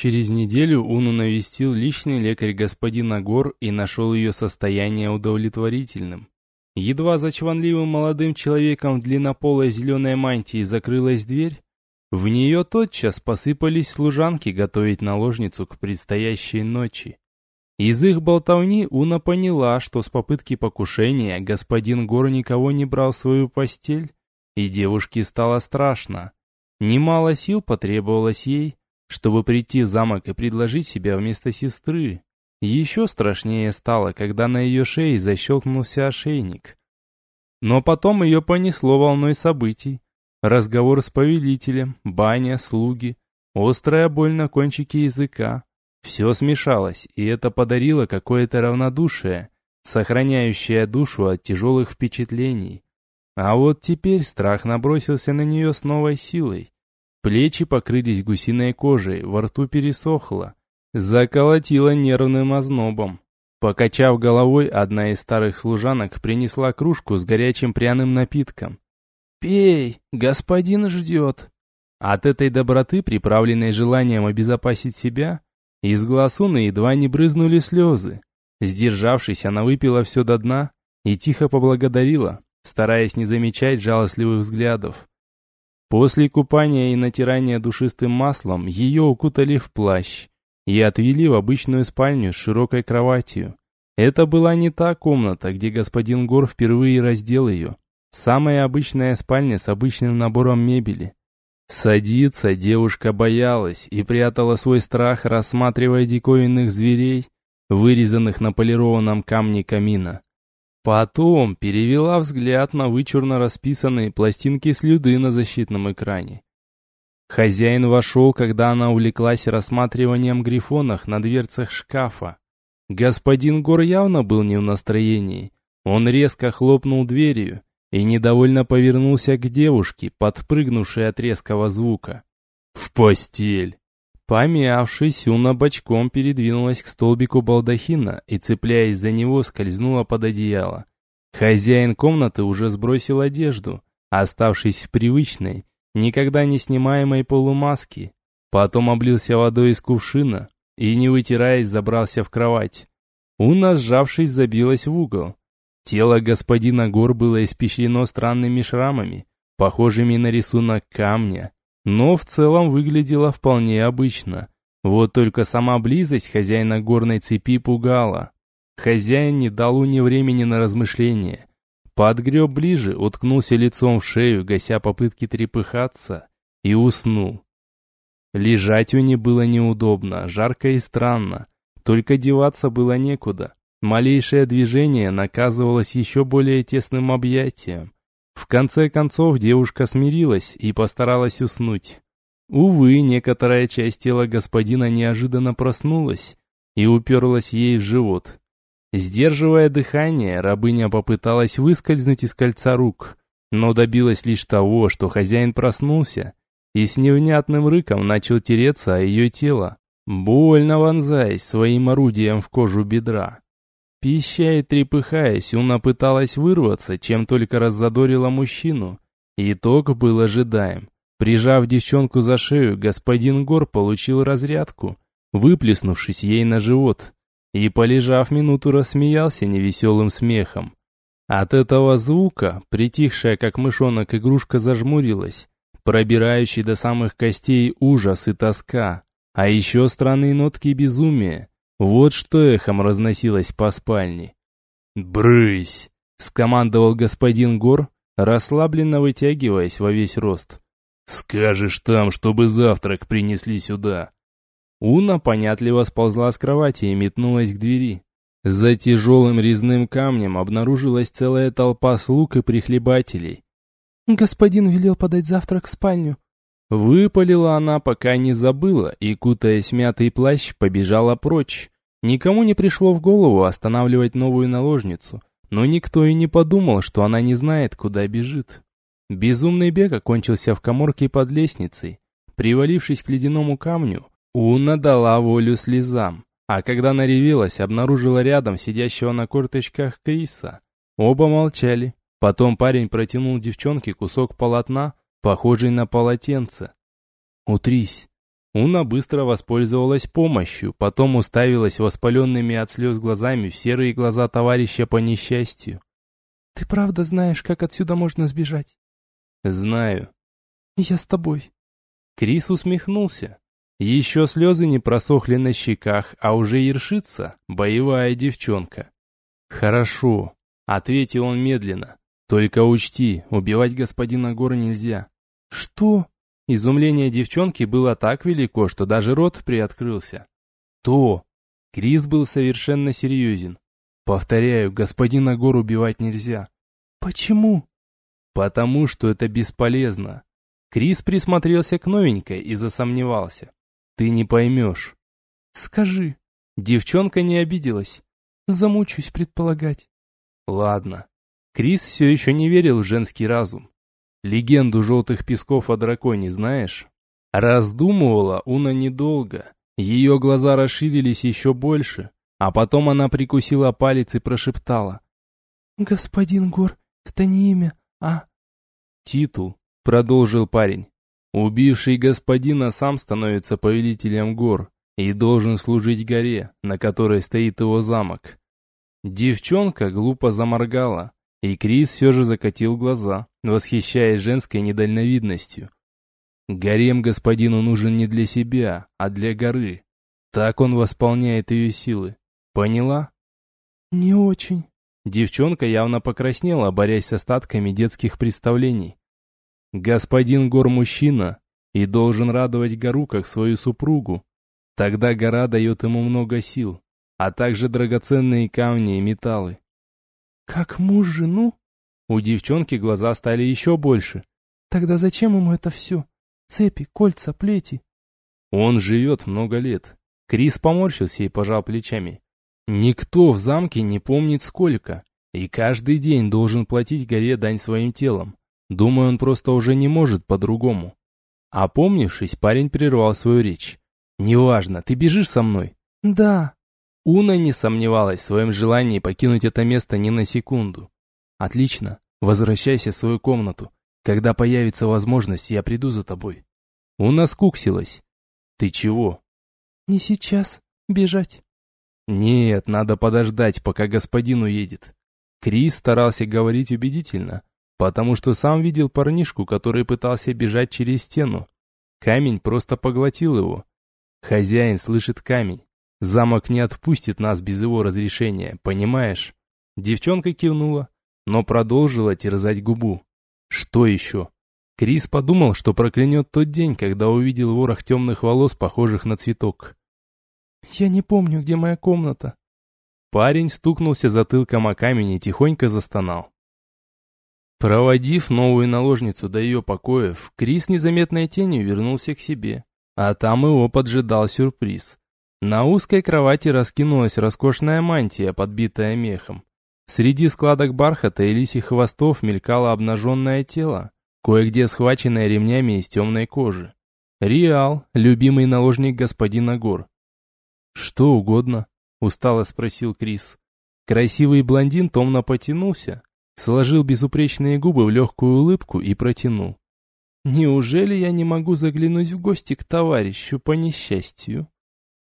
Через неделю Уну навестил личный лекарь господина Гор и нашел ее состояние удовлетворительным. Едва за чванливым молодым человеком в длиннополой зеленой мантии закрылась дверь, в нее тотчас посыпались служанки готовить наложницу к предстоящей ночи. Из их болтовни Уна поняла, что с попытки покушения господин Гор никого не брал в свою постель, и девушке стало страшно. Немало сил потребовалось ей, чтобы прийти в замок и предложить себя вместо сестры. Еще страшнее стало, когда на ее шее защелкнулся ошейник. Но потом ее понесло волной событий. Разговор с повелителем, баня, слуги, острая боль на кончике языка. Все смешалось, и это подарило какое-то равнодушие, сохраняющее душу от тяжелых впечатлений. А вот теперь страх набросился на нее с новой силой. Плечи покрылись гусиной кожей, во рту пересохло. Заколотило нервным ознобом. Покачав головой, одна из старых служанок принесла кружку с горячим пряным напитком. «Пей, господин ждет». От этой доброты, приправленной желанием обезопасить себя, из глаз Уны едва не брызнули слезы. Сдержавшись, она выпила все до дна и тихо поблагодарила, стараясь не замечать жалостливых взглядов. После купания и натирания душистым маслом ее укутали в плащ и отвели в обычную спальню с широкой кроватью. Это была не та комната, где господин Гор впервые раздел ее. Самая обычная спальня с обычным набором мебели. Садиться девушка боялась и прятала свой страх, рассматривая диковинных зверей, вырезанных на полированном камне камина. Потом перевела взгляд на вычурно расписанные пластинки слюды на защитном экране. Хозяин вошел, когда она увлеклась рассматриванием грифонов на дверцах шкафа. Господин Гор явно был не в настроении. Он резко хлопнул дверью и недовольно повернулся к девушке, подпрыгнувшей от резкого звука. «В постель!» Помявшись, Уна бочком передвинулась к столбику балдахина и, цепляясь за него, скользнула под одеяло. Хозяин комнаты уже сбросил одежду, оставшись в привычной, никогда не снимаемой полумаске. Потом облился водой из кувшина и, не вытираясь, забрался в кровать. Уна, сжавшись, забилась в угол. Тело господина Гор было испещрено странными шрамами, похожими на рисунок камня но в целом выглядела вполне обычно. Вот только сама близость хозяина горной цепи пугала. Хозяин не дал Уне времени на размышления. Подгреб ближе, уткнулся лицом в шею, гася попытки трепыхаться, и уснул. Лежать Уне было неудобно, жарко и странно. Только деваться было некуда. Малейшее движение наказывалось еще более тесным объятием. В конце концов девушка смирилась и постаралась уснуть. Увы, некоторая часть тела господина неожиданно проснулась и уперлась ей в живот. Сдерживая дыхание, рабыня попыталась выскользнуть из кольца рук, но добилась лишь того, что хозяин проснулся и с невнятным рыком начал тереться о ее тело, больно вонзаясь своим орудием в кожу бедра. Пища и трепыхаясь, Уна пыталась вырваться, чем только раззадорила мужчину. Итог был ожидаем. Прижав девчонку за шею, господин Гор получил разрядку, выплеснувшись ей на живот, и, полежав минуту, рассмеялся невеселым смехом. От этого звука, притихшая как мышонок игрушка зажмурилась, пробирающий до самых костей ужас и тоска, а еще странные нотки безумия, вот что эхом разносилось по спальне. «Брысь!» — скомандовал господин Гор, расслабленно вытягиваясь во весь рост. «Скажешь там, чтобы завтрак принесли сюда». Уна понятливо сползла с кровати и метнулась к двери. За тяжелым резным камнем обнаружилась целая толпа слуг и прихлебателей. «Господин велел подать завтрак в спальню», Выпалила она, пока не забыла, и, кутаясь в мятый плащ, побежала прочь. Никому не пришло в голову останавливать новую наложницу, но никто и не подумал, что она не знает, куда бежит. Безумный бег окончился в коморке под лестницей. Привалившись к ледяному камню, Уна дала волю слезам, а когда наревелась, обнаружила рядом сидящего на корточках Криса. Оба молчали. Потом парень протянул девчонке кусок полотна, похожий на полотенце. «Утрись». Уна быстро воспользовалась помощью, потом уставилась воспаленными от слез глазами в серые глаза товарища по несчастью. «Ты правда знаешь, как отсюда можно сбежать?» «Знаю». «Я с тобой». Крис усмехнулся. Еще слезы не просохли на щеках, а уже ершится боевая девчонка. «Хорошо», — ответил он медленно. «Только учти, убивать господина Гора нельзя». «Что?» Изумление девчонки было так велико, что даже рот приоткрылся. «То!» Крис был совершенно серьезен. «Повторяю, господина Гор убивать нельзя». «Почему?» «Потому что это бесполезно». Крис присмотрелся к новенькой и засомневался. «Ты не поймешь». «Скажи». Девчонка не обиделась. «Замучусь предполагать». «Ладно». Крис все еще не верил в женский разум. Легенду желтых песков о драконе знаешь? Раздумывала Уна недолго. Ее глаза расширились еще больше, а потом она прикусила палец и прошептала. «Господин Гор, это не имя, а...» «Титул», — продолжил парень. «Убивший господина сам становится повелителем гор и должен служить горе, на которой стоит его замок». Девчонка глупо заморгала, и Крис все же закатил глаза, восхищаясь женской недальновидностью. Гарем господину нужен не для себя, а для горы. Так он восполняет ее силы. Поняла? Не очень. Девчонка явно покраснела, борясь с остатками детских представлений. Господин гор мужчина и должен радовать гору как свою супругу. Тогда гора дает ему много сил, а также драгоценные камни и металлы. Как муж жену? У девчонки глаза стали еще больше. Тогда зачем ему это все? Цепи, кольца, плети. Он живет много лет. Крис поморщился и пожал плечами. Никто в замке не помнит сколько, и каждый день должен платить горе дань своим телом. Думаю, он просто уже не может по-другому. Опомнившись, парень прервал свою речь. «Неважно, ты бежишь со мной?» «Да», Уна не сомневалась в своем желании покинуть это место ни на секунду. «Отлично. Возвращайся в свою комнату. Когда появится возможность, я приду за тобой». Уна скуксилась. «Ты чего?» «Не сейчас. Бежать». «Нет, надо подождать, пока господин уедет». Крис старался говорить убедительно, потому что сам видел парнишку, который пытался бежать через стену. Камень просто поглотил его. Хозяин слышит камень. Замок не отпустит нас без его разрешения, понимаешь? Девчонка кивнула, но продолжила терзать губу. Что еще? Крис подумал, что проклянет тот день, когда увидел ворох темных волос, похожих на цветок. «Я не помню, где моя комната». Парень стукнулся затылком о камень и тихонько застонал. Проводив новую наложницу до ее покоев, Крис незаметной тенью вернулся к себе. А там его поджидал сюрприз. На узкой кровати раскинулась роскошная мантия, подбитая мехом. Среди складок бархата и лисих хвостов мелькало обнаженное тело, кое-где схваченное ремнями из темной кожи. Реал, любимый наложник господина Гор. «Что угодно?» – устало спросил Крис. Красивый блондин томно потянулся, сложил безупречные губы в легкую улыбку и протянул. «Неужели я не могу заглянуть в гости к товарищу по несчастью?»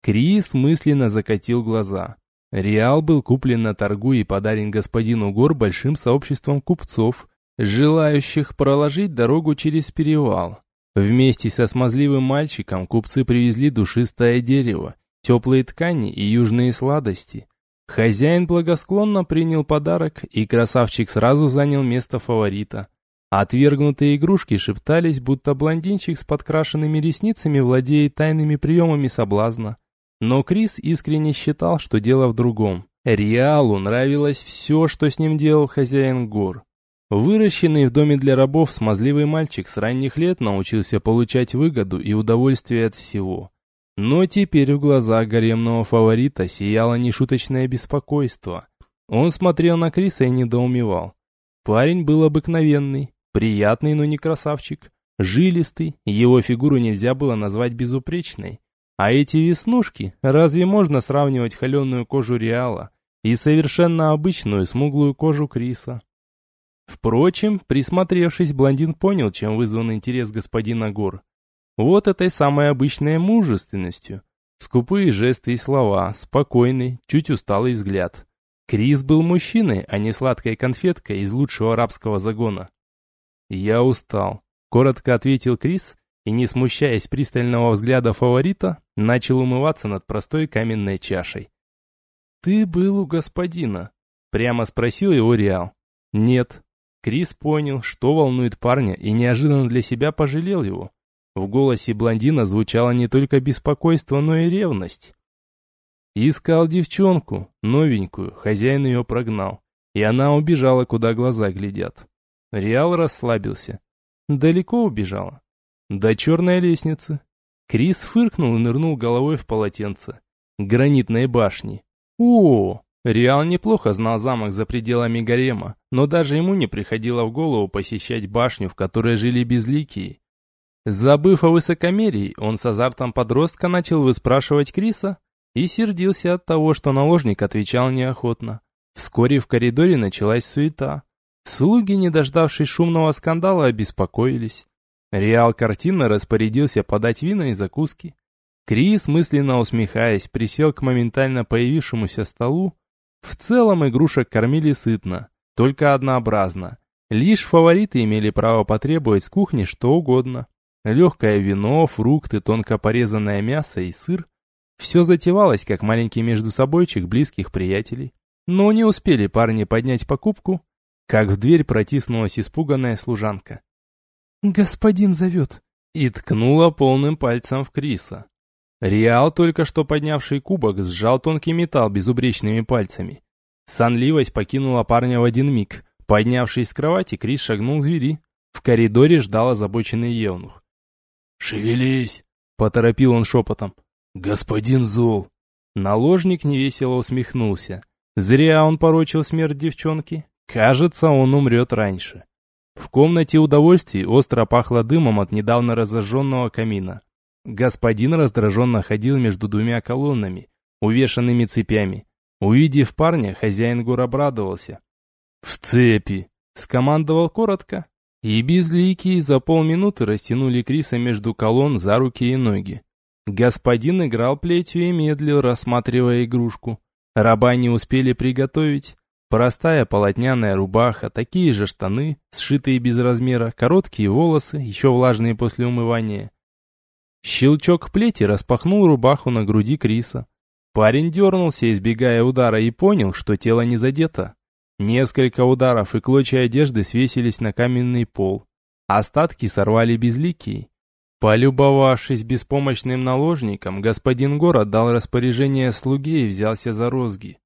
Крис мысленно закатил глаза. Реал был куплен на торгу и подарен господину Гор большим сообществом купцов, желающих проложить дорогу через перевал. Вместе со смазливым мальчиком купцы привезли душистое дерево, теплые ткани и южные сладости. Хозяин благосклонно принял подарок, и красавчик сразу занял место фаворита. Отвергнутые игрушки шептались, будто блондинчик с подкрашенными ресницами владеет тайными приемами соблазна. Но Крис искренне считал, что дело в другом. Реалу нравилось все, что с ним делал хозяин гор. Выращенный в доме для рабов смазливый мальчик с ранних лет научился получать выгоду и удовольствие от всего. Но теперь в глазах гаремного фаворита сияло нешуточное беспокойство. Он смотрел на Криса и недоумевал. Парень был обыкновенный, приятный, но не красавчик, жилистый, его фигуру нельзя было назвать безупречной. А эти веснушки, разве можно сравнивать холеную кожу Реала и совершенно обычную смуглую кожу Криса? Впрочем, присмотревшись, блондин понял, чем вызван интерес господина Гор. Вот этой самой обычной мужественностью. Скупые жесты и слова, спокойный, чуть усталый взгляд. Крис был мужчиной, а не сладкой конфеткой из лучшего арабского загона. «Я устал», — коротко ответил Крис, и, не смущаясь пристального взгляда фаворита, начал умываться над простой каменной чашей. «Ты был у господина?» — прямо спросил его Реал. «Нет». Крис понял, что волнует парня, и неожиданно для себя пожалел его. В голосе блондина звучало не только беспокойство, но и ревность. Искал девчонку, новенькую, хозяин ее прогнал, и она убежала, куда глаза глядят. Реал расслабился. Далеко убежала. До черной лестницы. Крис фыркнул и нырнул головой в полотенце. Гранитной башни. О, Реал неплохо знал замок за пределами гарема, но даже ему не приходило в голову посещать башню, в которой жили безликие. Забыв о высокомерии, он с азартом подростка начал выспрашивать Криса и сердился от того, что наложник отвечал неохотно. Вскоре в коридоре началась суета. Слуги, не дождавшись шумного скандала, обеспокоились. Реал картинно распорядился подать вина и закуски. Крис, мысленно усмехаясь, присел к моментально появившемуся столу. В целом игрушек кормили сытно, только однообразно. Лишь фавориты имели право потребовать с кухни что угодно. Легкое вино, фрукты, тонко порезанное мясо и сыр. Все затевалось, как маленький между собойчик близких приятелей. Но не успели парни поднять покупку, как в дверь протиснулась испуганная служанка. «Господин зовет!» и ткнула полным пальцем в Криса. Реал, только что поднявший кубок, сжал тонкий металл безупречными пальцами. Сонливость покинула парня в один миг. Поднявшись с кровати, Крис шагнул к двери. В коридоре ждал озабоченный евнух. «Шевелись!» — поторопил он шепотом. «Господин зол!» Наложник невесело усмехнулся. Зря он порочил смерть девчонки. Кажется, он умрет раньше. В комнате удовольствий остро пахло дымом от недавно разожженного камина. Господин раздраженно ходил между двумя колоннами, увешанными цепями. Увидев парня, хозяин гор обрадовался. «В цепи!» — скомандовал коротко. И безликие за полминуты растянули Криса между колонн за руки и ноги. Господин играл плетью и медлил, рассматривая игрушку. Раба не успели приготовить. Простая полотняная рубаха, такие же штаны, сшитые без размера, короткие волосы, еще влажные после умывания. Щелчок плети распахнул рубаху на груди Криса. Парень дернулся, избегая удара, и понял, что тело не задето. Несколько ударов и клочья одежды свесились на каменный пол. Остатки сорвали безликие. Полюбовавшись беспомощным наложником, господин город дал распоряжение слуге и взялся за розги.